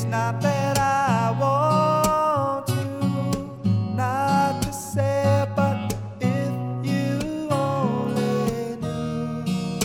It's not that I want you not to say, but if you only knew.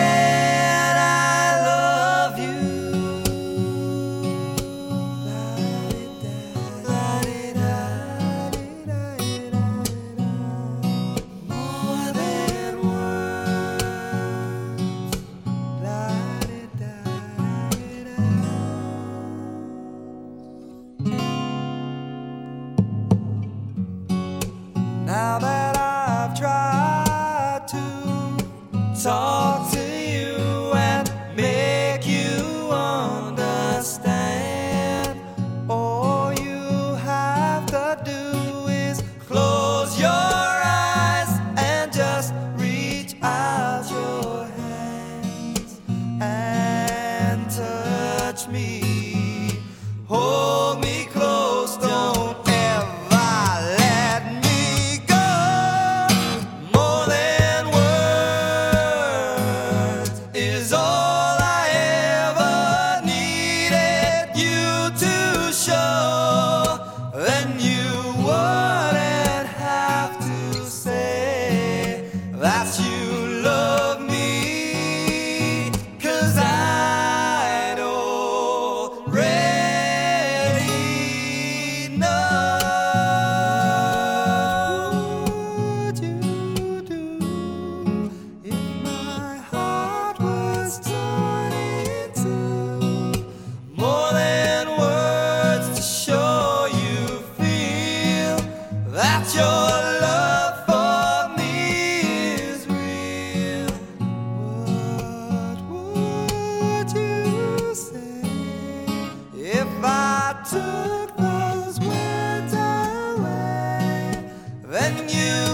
you.